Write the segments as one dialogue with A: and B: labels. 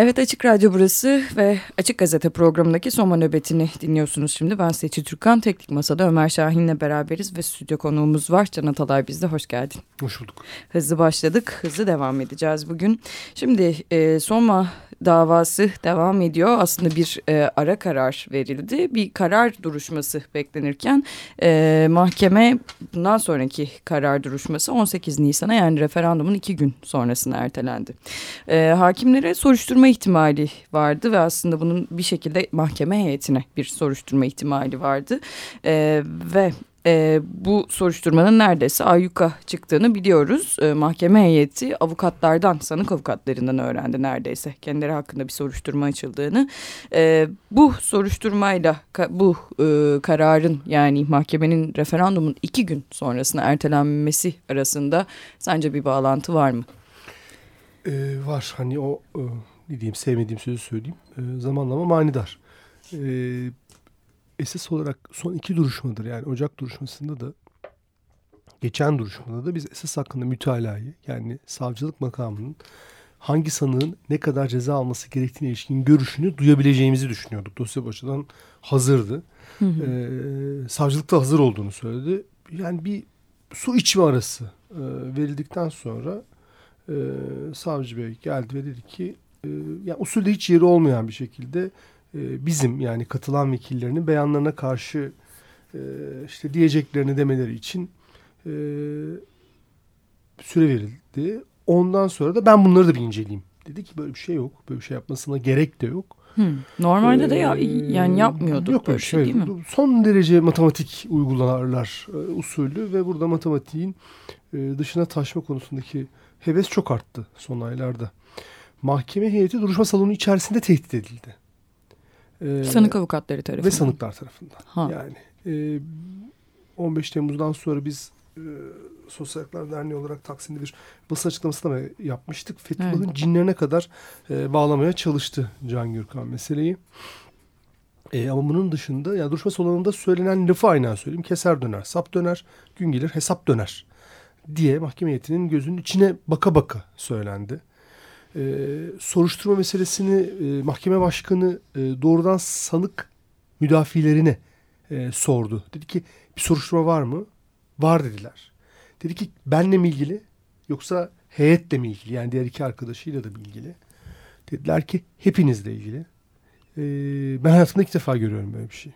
A: Evet Açık Radyo burası ve Açık Gazete programındaki Soma nöbetini dinliyorsunuz şimdi. Ben Seçil Türkan, Teknik Masa'da Ömer Şahin'le beraberiz ve stüdyo konuğumuz var. Can Atalay bizde, hoş geldin.
B: Hoş bulduk.
A: Hızlı başladık, hızlı devam edeceğiz bugün. Şimdi e, Soma davası devam ediyor. Aslında bir e, ara karar verildi. Bir karar duruşması beklenirken e, mahkeme bundan sonraki karar duruşması 18 Nisan'a yani referandumun iki gün sonrasına ertelendi. E, hakimlere soruşturma ihtimali vardı ve aslında bunun bir şekilde mahkeme heyetine bir soruşturma ihtimali vardı. E, ve e, bu soruşturmanın neredeyse ayyuka çıktığını biliyoruz. E, mahkeme heyeti avukatlardan, sanık avukatlarından öğrendi neredeyse. Kendileri hakkında bir soruşturma açıldığını. E, bu soruşturmayla bu e, kararın yani mahkemenin referandumun iki gün sonrasına ertelenmesi arasında sence bir bağlantı var mı?
B: Ee, var hani o e, ne diyeyim sevmediğim sözü söyleyeyim. E, zamanlama manidar. E, esas olarak son iki duruşmadır yani Ocak duruşmasında da geçen duruşmada da biz esas hakkında mütalayı yani savcılık makamının hangi sanığın ne kadar ceza alması gerektiğine ilişkin görüşünü duyabileceğimizi düşünüyorduk. Dosya bu açıdan hazırdı. Hı hı. Ee, savcılıkta hazır olduğunu söyledi. Yani bir su içme arası e, verildikten sonra e, savcı bey geldi ve dedi ki e, yani usulde hiç yeri olmayan bir şekilde e, bizim yani katılan vekillerinin beyanlarına karşı e, işte diyeceklerini demeleri için e, süre verildi. Ondan sonra da ben bunları da bir inceleyeyim. Dedi ki böyle bir şey yok. Böyle bir şey yapmasına gerek de yok.
A: Hmm. Normalde ee, de ya, yani yapmıyorduk
B: yok
A: böyle şey,
B: şey değil mi? Son derece matematik uygularlar e, usulü ve burada matematiğin e, dışına taşma konusundaki heves çok arttı son aylarda. Mahkeme heyeti duruşma salonu içerisinde tehdit edildi.
A: Ee, Sanık avukatları tarafından.
B: Ve sanıklar tarafından. Ha. Yani e, 15 Temmuz'dan sonra biz e, Sosyal Haklar Derneği olarak Taksim'de bir basın açıklaması da yapmıştık. Fethullah'ın evet. cinlerine kadar e, bağlamaya çalıştı Can Gürkan meseleyi. E, ama bunun dışında yani duruşma salonunda söylenen lafı aynen söyleyeyim. Keser döner, sap döner, gün gelir hesap döner diye mahkeme heyetinin gözünün içine baka baka söylendi e, soruşturma meselesini e, mahkeme başkanı e, doğrudan sanık müdafilerine e, sordu. Dedi ki bir soruşturma var mı? Var dediler. Dedi ki benle mi ilgili yoksa heyetle mi ilgili? Yani diğer iki arkadaşıyla da mı ilgili? Dediler ki hepinizle ilgili. E, ben hayatımda ilk defa görüyorum böyle bir şey.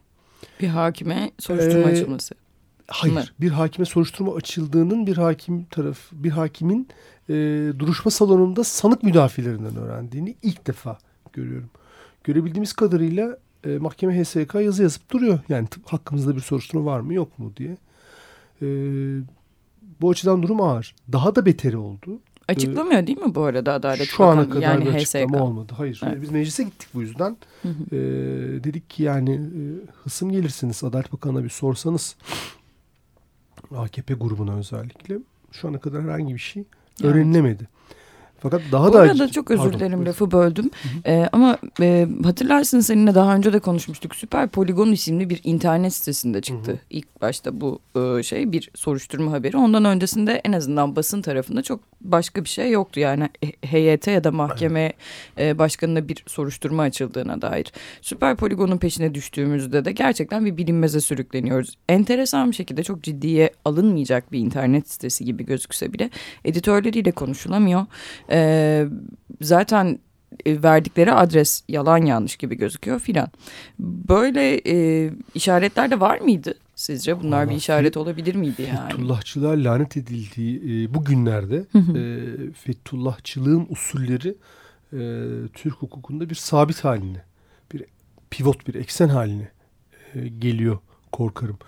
A: Bir hakime soruşturma ee, açılması.
B: Hayır. Mı? Bir hakime soruşturma açıldığının bir hakim taraf bir hakimin e, duruşma salonunda sanık müdafilerinden öğrendiğini ilk defa görüyorum. Görebildiğimiz kadarıyla e, mahkeme HSK yazı yazıp duruyor. Yani hakkımızda bir soruşturma var mı yok mu diye. E, bu açıdan durum ağır. Daha da beteri oldu.
A: Açıklamıyor değil mi bu arada Adalet
B: Şu ana kadar yani bir açıklama HSK. olmadı. Hayır. Evet. Biz meclise gittik bu yüzden. Hı hı. Ee, dedik ki yani e, hısım gelirsiniz Adalet Bakanı'na bir sorsanız AKP grubuna özellikle şu ana kadar herhangi bir şey evet. Fakat daha
A: Bu
B: da...
A: arada çok özür Pardon, dilerim lafı böldüm. Ee, ama e, hatırlarsın seninle daha önce de konuşmuştuk. Süper Poligon isimli bir internet sitesinde çıktı. Hı hı. İlk başta bu e, şey bir soruşturma haberi. Ondan öncesinde en azından basın tarafında çok başka bir şey yoktu. Yani heyete ya da mahkeme e, başkanına bir soruşturma açıldığına dair. Süper Poligon'un peşine düştüğümüzde de gerçekten bir bilinmeze sürükleniyoruz. Enteresan bir şekilde çok ciddiye alınmayacak bir internet sitesi gibi gözükse bile editörleriyle konuşulamıyor. E, zaten e, verdikleri adres yalan yanlış gibi gözüküyor filan. Böyle e, işaretler de var mıydı sizce? Bunlar Allah bir işaret olabilir miydi yani?
B: Fethullahçılığa lanet edildiği e, bu günlerde e, Fethullahçılığın usulleri e, Türk hukukunda bir sabit haline, bir pivot, bir eksen haline e, geliyor korkarım.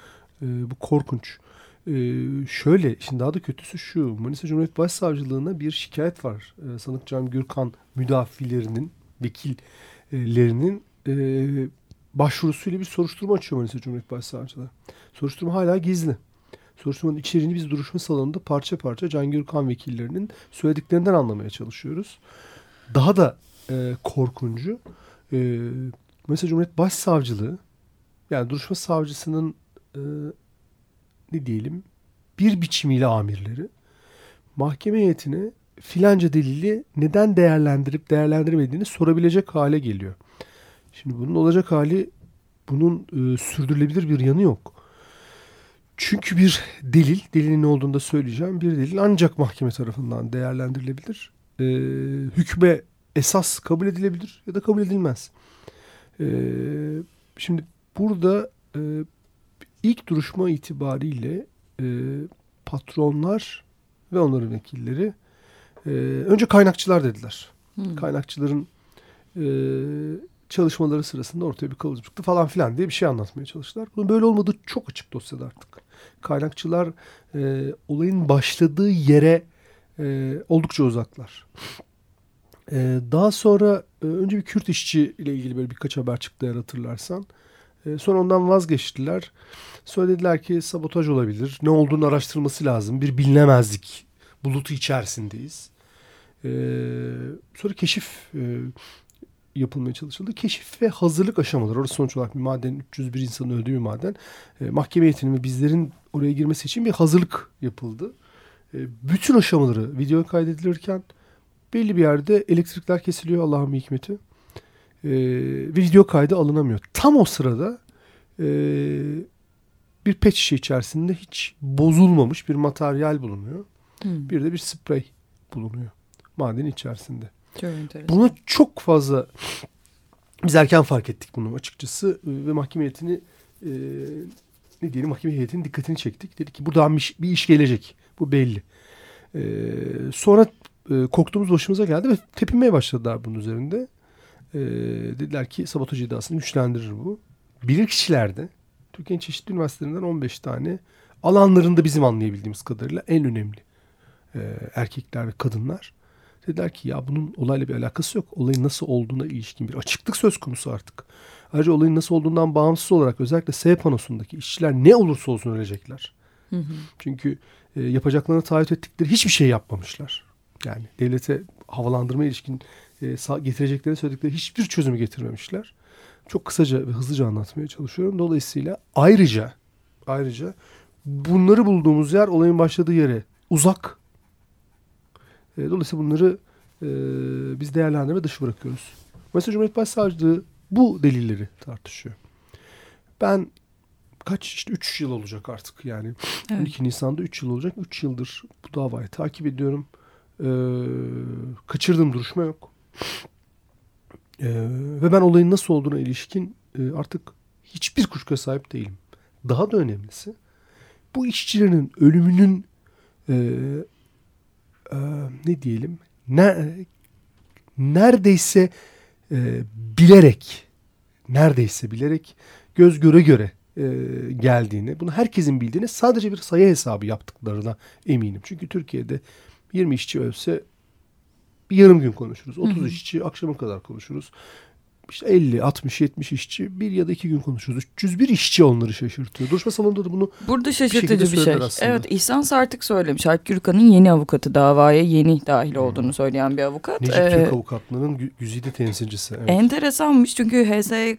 B: E, bu korkunç. Ee, şöyle, şimdi daha da kötüsü şu. Manisa Cumhuriyet Başsavcılığına bir şikayet var. Ee, Sanık Can Gürkan müdafilerinin, vekillerinin e, başvurusuyla bir soruşturma açıyor Manisa Cumhuriyet Başsavcılığı. Soruşturma hala gizli. Soruşturmanın içeriğini biz duruşma salonunda parça parça Can Gürkan vekillerinin söylediklerinden anlamaya çalışıyoruz. Daha da e, korkuncu e, Manisa Cumhuriyet Başsavcılığı yani duruşma savcısının e, ne diyelim bir biçimiyle amirleri mahkeme heyetine filanca delili neden değerlendirip değerlendirmediğini sorabilecek hale geliyor. Şimdi bunun olacak hali bunun e, sürdürülebilir bir yanı yok. Çünkü bir delil, delilin ne olduğunu da söyleyeceğim. Bir delil ancak mahkeme tarafından değerlendirilebilir. E, hükme esas kabul edilebilir ya da kabul edilmez. E, şimdi burada e, ilk duruşma itibariyle e, patronlar ve onların vekilleri e, önce kaynakçılar dediler. Hmm. Kaynakçıların e, çalışmaları sırasında ortaya bir kılavuz çıktı falan filan diye bir şey anlatmaya çalıştılar. Bunun böyle olmadığı çok açık dosyada artık. Kaynakçılar e, olayın başladığı yere e, oldukça uzaklar. E, daha sonra e, önce bir Kürt işçi ile ilgili böyle birkaç haber çıktı eğer hatırlarsan. E, sonra ondan vazgeçtiler. Sonra dediler ki sabotaj olabilir. Ne olduğunu araştırması lazım. Bir bilinemezlik bulutu içerisindeyiz. E, sonra keşif e, yapılmaya çalışıldı. Keşif ve hazırlık aşamaları. Orası sonuç olarak bir maden 301 insanın öldüğü bir maden. E, mahkeme heyetinin ve bizlerin oraya girmesi için bir hazırlık yapıldı. E, bütün aşamaları video kaydedilirken belli bir yerde elektrikler kesiliyor Allah'ın hikmeti. E, video kaydı alınamıyor. Tam o sırada e, bir pet şişe içerisinde hiç bozulmamış bir materyal bulunuyor. Hmm. Bir de bir sprey bulunuyor madenin içerisinde. Çok Bunu çok fazla biz erken fark ettik bunu açıkçası ve mahkeme heyetini e, ne diyelim mahkeme heyetinin dikkatini çektik. Dedik ki buradan bir, bir iş gelecek. Bu belli. E, sonra e, korktuğumuz başımıza geldi ve tepinmeye başladılar bunun üzerinde. E, dediler ki sabotaj iddiasını güçlendirir bu. Bilir kişilerde Türkiye'nin çeşitli üniversitelerinden 15 tane alanlarında bizim anlayabildiğimiz kadarıyla en önemli e, erkekler ve kadınlar Dediler ki ya bunun olayla bir alakası yok. Olayın nasıl olduğuna ilişkin bir açıklık söz konusu artık. Ayrıca olayın nasıl olduğundan bağımsız olarak özellikle S panosundaki işçiler ne olursa olsun ölecekler. Hı hı. Çünkü e, yapacaklarını taahhüt ettikleri hiçbir şey yapmamışlar. Yani devlete havalandırma ilişkin e, getirecekleri söyledikleri hiçbir çözümü getirmemişler. Çok kısaca ve hızlıca anlatmaya çalışıyorum. Dolayısıyla ayrıca ayrıca bunları bulduğumuz yer olayın başladığı yere uzak e, dolayısıyla bunları e, biz değerlendirme dışı bırakıyoruz. Mesela Cumhuriyet Başsavcılığı bu delilleri tartışıyor. Ben kaç işte 3 yıl olacak artık yani. Evet. 12 Nisan'da 3 yıl olacak. 3 yıldır bu davayı takip ediyorum. Ee, kaçırdığım duruşma yok. Ee, ve ben olayın nasıl olduğuna ilişkin e, artık hiçbir kuşkuya sahip değilim. Daha da önemlisi bu işçilerin ölümünün e, e, ne diyelim ne, neredeyse e, bilerek neredeyse bilerek göz göre göre e, geldiğini, bunu herkesin bildiğini sadece bir sayı hesabı yaptıklarına eminim. Çünkü Türkiye'de 20 işçi ölse bir yarım gün konuşuruz. 30 hı hı. işçi akşama kadar konuşuruz işte 50, 60, 70 işçi bir ya da iki gün konuşuyoruz. 301 işçi onları şaşırtıyor. Duruşma salonunda da bunu
A: Burada şaşırtıcı bir, bir şey. Aslında. Evet İhsan Sartık söylemiş. Alp Gürkan'ın yeni avukatı davaya yeni dahil olduğunu hmm. söyleyen bir avukat.
B: Necip ee, Türk avukatlığının güzide temsilcisi. Evet.
A: Enteresanmış çünkü HS, e,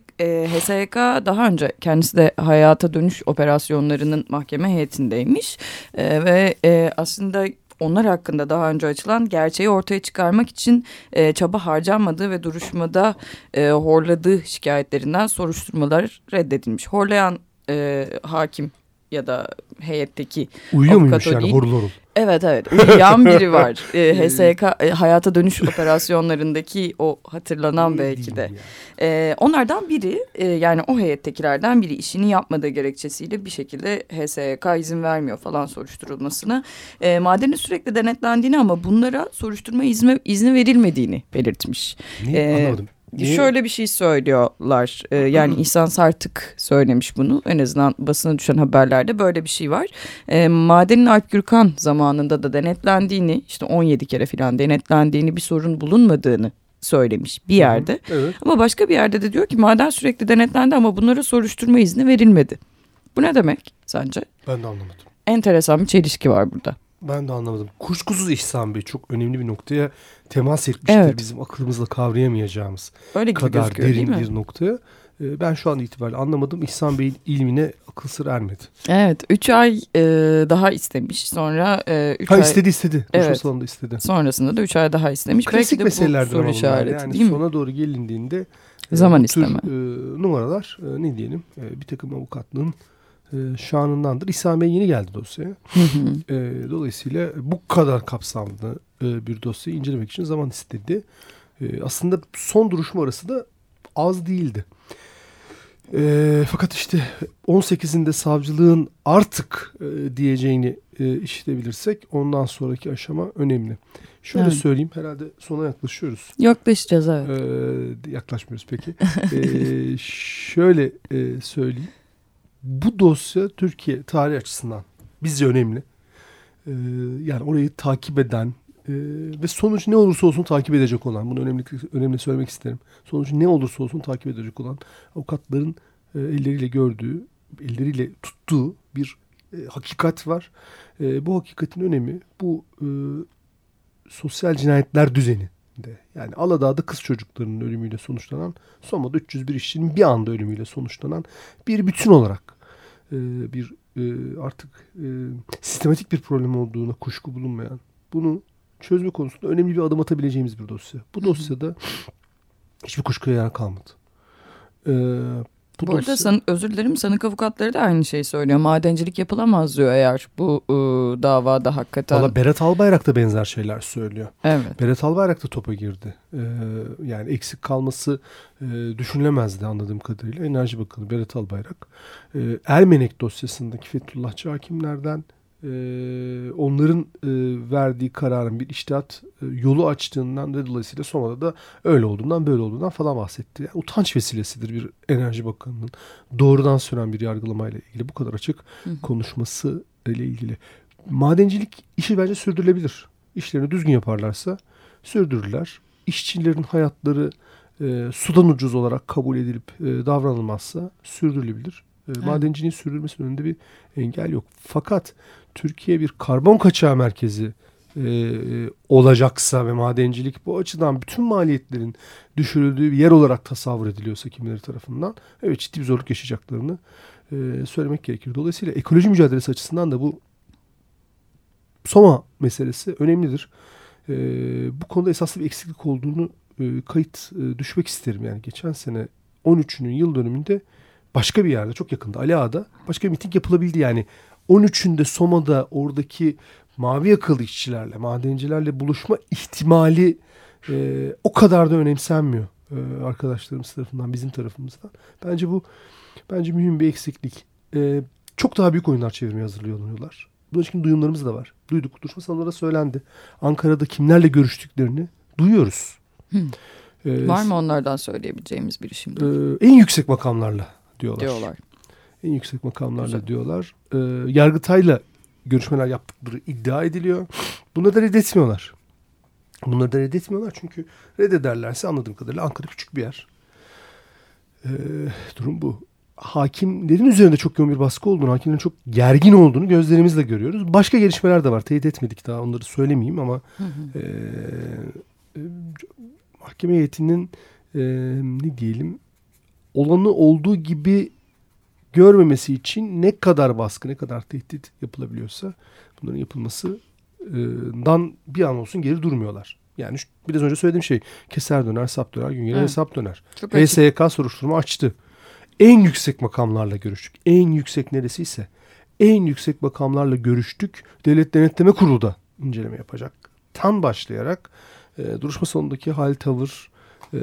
A: HSK daha önce kendisi de hayata dönüş operasyonlarının mahkeme heyetindeymiş. E, ve e, aslında onlar hakkında daha önce açılan gerçeği ortaya çıkarmak için e, çaba harcanmadığı ve duruşmada e, horladığı şikayetlerinden soruşturmalar reddedilmiş. Horlayan e, hakim ya da heyetteki
B: Uyuyor muymuş yani horul horul?
A: Evet evet uyuyan biri var. e, HSK e, hayata dönüş operasyonlarındaki o hatırlanan belki de. E, onlardan biri e, yani o heyettekilerden biri işini yapmadığı gerekçesiyle bir şekilde HSK izin vermiyor falan soruşturulmasına. E, madenin sürekli denetlendiğini ama bunlara soruşturma izni, izni verilmediğini belirtmiş.
B: Ne? E, Anlamadım.
A: Niye? Şöyle bir şey söylüyorlar. Ee, yani İhsan Sartık söylemiş bunu. En azından basına düşen haberlerde böyle bir şey var. Ee, madenin Alp Gürkan zamanında da denetlendiğini, işte 17 kere falan denetlendiğini, bir sorun bulunmadığını söylemiş bir yerde. Hı, evet. Ama başka bir yerde de diyor ki maden sürekli denetlendi ama bunlara soruşturma izni verilmedi. Bu ne demek sence?
B: Ben de anlamadım.
A: Enteresan bir çelişki var burada.
B: Ben de anlamadım. Kuşkusuz İhsan Bey çok önemli bir noktaya temas etmiştir. Evet. Bizim aklımızla kavrayamayacağımız Öyle kadar derin bir noktaya. Ee, ben şu an itibariyle anlamadım. İhsan Bey'in ilmine akıl sır ermedi.
A: Evet. Üç ay e, daha istemiş. Sonra
B: e, üç ha, ay... istedi istedi. Evet. salonunda istedi.
A: Sonrasında da üç ay daha istemiş.
B: Klasik Belki de bu soru işareti yani değil mi? Sona doğru gelindiğinde
A: e, Zaman bu isteme.
B: Tür, e, numaralar e, ne diyelim e, bir takım avukatlığın e, şanındandır. Bey yeni geldi dosyaya. e, dolayısıyla bu kadar kapsamlı e, bir dosyayı incelemek için zaman istedi. E, aslında son duruşma arası da az değildi. E, fakat işte 18'inde savcılığın artık e, diyeceğini e, işitebilirsek ondan sonraki aşama önemli. Şöyle evet. söyleyeyim herhalde sona yaklaşıyoruz.
A: Yaklaşacağız evet.
B: Ee, yaklaşmıyoruz peki. ee, şöyle e, söyleyeyim. Bu dosya Türkiye tarih açısından bizce önemli. Ee, yani orayı takip eden e, ve sonuç ne olursa olsun takip edecek olan, bunu önemli önemli söylemek isterim. Sonuç ne olursa olsun takip edecek olan avukatların e, elleriyle gördüğü, elleriyle tuttuğu bir e, hakikat var. E, bu hakikatin önemi bu e, sosyal cinayetler düzeni de yani Aladağ'da kız çocuklarının ölümüyle sonuçlanan Soma'da 301 işçinin bir anda ölümüyle sonuçlanan bir bütün olarak e, bir e, artık e, sistematik bir problem olduğuna kuşku bulunmayan bunu çözme konusunda önemli bir adım atabileceğimiz bir dosya. Bu dosyada hiçbir kuşkuya yer kalmadı.
A: E, bu, bu arada san, özür dilerim sanık avukatları da aynı şeyi söylüyor. Madencilik yapılamaz diyor eğer bu e, davada hakikaten.
B: Valla Berat Albayrak da benzer şeyler söylüyor.
A: Evet.
B: Berat Albayrak da topa girdi. Ee, yani eksik kalması e, düşünülemezdi anladığım kadarıyla. Enerji Bakanı Berat Albayrak. E, Ermenek dosyasındaki Fethullahçı hakimlerden e, onların e, verdiği kararın bir iştihat e, yolu açtığından ve dolayısıyla Soma'da da öyle olduğundan böyle olduğundan falan bahsetti. Yani utanç vesilesidir bir enerji bakanının doğrudan süren bir yargılamayla ilgili bu kadar açık hı konuşması ile ilgili. Madencilik işi bence sürdürülebilir. İşlerini düzgün yaparlarsa sürdürürler. İşçilerin hayatları e, sudan ucuz olarak kabul edilip e, davranılmazsa sürdürülebilir. E. Madenciliğin sürdürülmesinin önünde bir engel yok. Fakat Türkiye bir karbon kaçağı merkezi e, olacaksa ve madencilik bu açıdan bütün maliyetlerin düşürüldüğü bir yer olarak tasavvur ediliyorsa kimileri tarafından evet ciddi bir zorluk yaşayacaklarını e, söylemek gerekir. Dolayısıyla ekoloji mücadelesi açısından da bu Soma meselesi önemlidir. E, bu konuda esaslı bir eksiklik olduğunu e, kayıt e, düşmek isterim. Yani geçen sene 13'ünün yıl dönümünde başka bir yerde çok yakında Ali Ağa'da başka bir miting yapılabildi. Yani 13'ünde Soma'da oradaki mavi yakalı işçilerle, madencilerle buluşma ihtimali e, o kadar da önemsenmiyor e, arkadaşlarımız tarafından, bizim tarafımızdan. Bence bu bence mühim bir eksiklik. E, çok daha büyük oyunlar çevirmeye hazırlıyorlar. Bunun için duyumlarımız da var. Duyduk. Duruşma salonlara söylendi. Ankara'da kimlerle görüştüklerini duyuyoruz.
A: Hmm. Ee, var mı onlardan söyleyebileceğimiz biri şimdi?
B: E, en yüksek makamlarla diyorlar.
A: Diyorlar
B: en yüksek makamlarla Güzel. diyorlar. E, Yargıtay'la görüşmeler yaptıkları iddia ediliyor. Bunları da reddetmiyorlar. Bunları da reddetmiyorlar çünkü reddederlerse anladığım kadarıyla Ankara küçük bir yer. E, durum bu. Hakimlerin üzerinde çok yoğun bir baskı olduğunu, hakimlerin çok gergin olduğunu gözlerimizle görüyoruz. Başka gelişmeler de var. Teyit etmedik daha onları söylemeyeyim ama hı hı. E, e, mahkeme heyetinin e, ne diyelim olanı olduğu gibi görmemesi için ne kadar baskı, ne kadar tehdit yapılabiliyorsa bunların yapılmasından bir an olsun geri durmuyorlar. Yani biraz önce söylediğim şey keser döner, sap döner, gün gelir evet. hesap döner. HSYK soruşturma açtı. En yüksek makamlarla görüştük. En yüksek neresiyse en yüksek makamlarla görüştük. Devlet Denetleme Kurulu da inceleme yapacak. Tam başlayarak e, duruşma sonundaki hal tavır, e,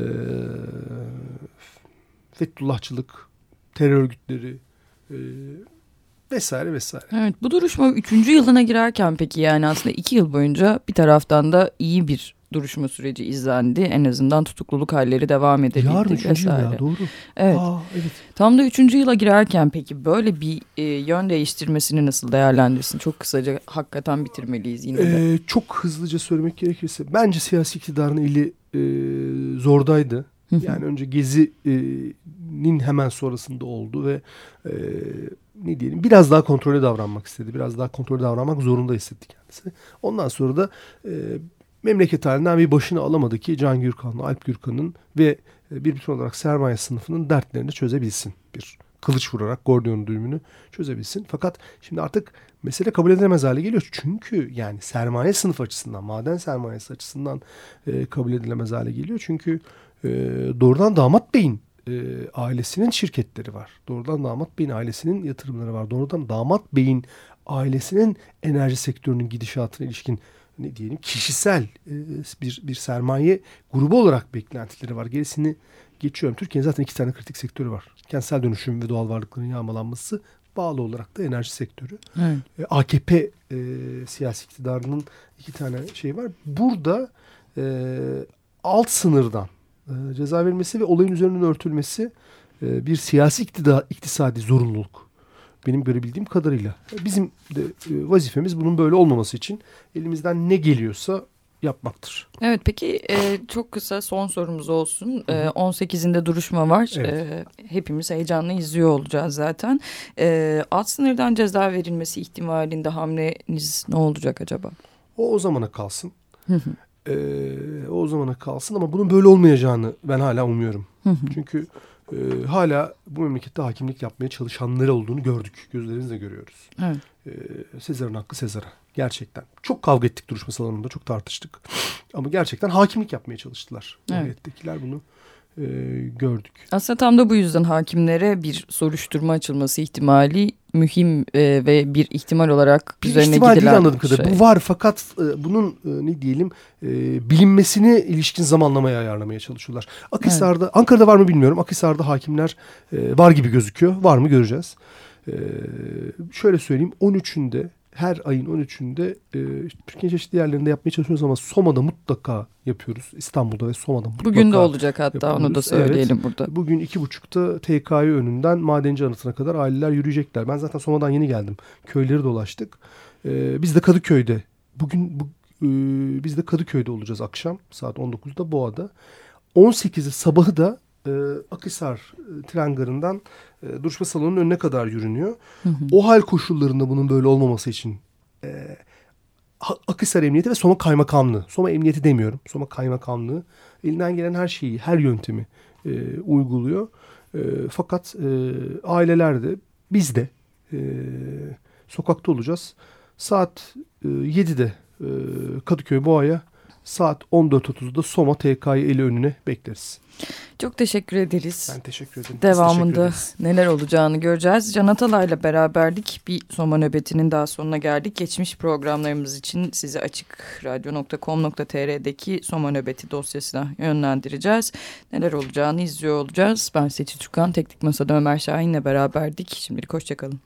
B: Fethullahçılık, terör örgütleri e, vesaire vesaire.
A: Evet bu duruşma üçüncü yılına girerken peki yani aslında iki yıl boyunca bir taraftan da iyi bir duruşma süreci izlendi. En azından tutukluluk halleri devam edebildi Yarın üçüncü vesaire. yıl ya
B: doğru.
A: Evet. Aa, evet. Tam da üçüncü yıla girerken peki böyle bir e, yön değiştirmesini nasıl değerlendirsin? Çok kısaca hakikaten bitirmeliyiz yine de.
B: Ee, çok hızlıca söylemek gerekirse bence siyasi iktidarın eli e, zordaydı. Yani önce Gezi'nin hemen sonrasında oldu ve e, ne diyelim biraz daha kontrollü davranmak istedi. Biraz daha kontrollü davranmak zorunda hissetti kendisi. Ondan sonra da e, memleket halinden bir başını alamadı ki Can Gürkan'la Alp Gürkan'ın ve e, bir bütün olarak sermaye sınıfının dertlerini çözebilsin. Bir kılıç vurarak Gordion'un düğümünü çözebilsin. Fakat şimdi artık mesele kabul edilemez hale geliyor. Çünkü yani sermaye sınıf açısından, maden sermayesi açısından e, kabul edilemez hale geliyor. Çünkü e, doğrudan damat beyin e, ailesinin şirketleri var. Doğrudan damat beyin ailesinin yatırımları var. Doğrudan damat beyin ailesinin enerji sektörünün gidişatına ilişkin ne diyelim kişisel e, bir bir sermaye grubu olarak beklentileri var. Gerisini geçiyorum. Türkiye'nin zaten iki tane kritik sektörü var. Kentsel dönüşüm ve doğal varlıkların yağmalanması bağlı olarak da enerji sektörü. Evet. E, AKP e, siyasi iktidarının iki tane şey var. Burada e, alt sınırdan e, ceza verilmesi ve olayın üzerinin örtülmesi e, bir siyasi iktidar, iktisadi zorunluluk. Benim görebildiğim kadarıyla. Bizim de e, vazifemiz bunun böyle olmaması için elimizden ne geliyorsa yapmaktır.
A: Evet peki e, çok kısa son sorumuz olsun. E, 18'inde duruşma var. Evet. E, hepimiz heyecanla izliyor olacağız zaten. E, alt sınırdan ceza verilmesi ihtimalinde hamleniz ne olacak acaba?
B: O o zamana kalsın. E, o zamana kalsın ama bunun böyle olmayacağını ben hala umuyorum. Çünkü e, hala bu memlekette hakimlik yapmaya çalışanları olduğunu gördük. Gözlerimizle görüyoruz. Evet. E, Sezar'ın hakkı Sezar'a. Gerçekten. Çok kavga ettik duruşma salonunda. Çok tartıştık. Ama gerçekten hakimlik yapmaya çalıştılar. Evet. Heyettekiler bunu e, gördük.
A: Aslında tam da bu yüzden hakimlere bir soruşturma açılması ihtimali mühim e, ve bir ihtimal olarak
B: bir
A: üzerine
B: ihtimal
A: gidilen
B: değil anladığım kadarıyla. Şey. Bu var fakat e, bunun e, ne diyelim e, bilinmesine ilişkin zamanlamaya ayarlamaya çalışıyorlar. Akhisar'da, evet. Ankara'da var mı bilmiyorum. Akhisar'da hakimler e, var gibi gözüküyor. Var mı göreceğiz. E, şöyle söyleyeyim 13'ünde her ayın 13'ünde e, Türkiye çeşitli yerlerinde yapmaya çalışıyoruz ama Soma'da mutlaka yapıyoruz. İstanbul'da ve Soma'da mutlaka
A: Bugün de olacak hatta yapıyoruz. onu da söyleyelim evet. burada.
B: Bugün iki buçukta TK'yı önünden Madenci Anıtı'na kadar aileler yürüyecekler. Ben zaten Soma'dan yeni geldim. Köyleri dolaştık. E, biz de Kadıköy'de bugün bu, e, biz de Kadıköy'de olacağız akşam saat 19'da Boğa'da. 18'i sabahı da e, Akhisar e, tren garından e, duruşma salonunun önüne kadar yürünüyor. Hı hı. O hal koşullarında bunun böyle olmaması için e, Akhisar Emniyeti ve Soma Kaymakamlığı, Soma Emniyeti demiyorum, Soma Kaymakamlığı elinden gelen her şeyi, her yöntemi e, uyguluyor. E, fakat e, aileler de biz de e, sokakta olacağız. Saat e, 7'de e, Kadıköy Boğa'ya saat 14.30'da Soma TK'yı eli önüne bekleriz.
A: Çok teşekkür ederiz.
B: Ben teşekkür ederim.
A: Devamında teşekkür neler olacağını göreceğiz. Can Atalay'la beraberdik. Bir Soma nöbetinin daha sonuna geldik. Geçmiş programlarımız için sizi açık radyo.com.tr'deki Soma nöbeti dosyasına yönlendireceğiz. Neler olacağını izliyor olacağız. Ben Seçil Çukan, Teknik Masa'da Ömer Şahin'le beraberdik. Şimdilik hoşçakalın.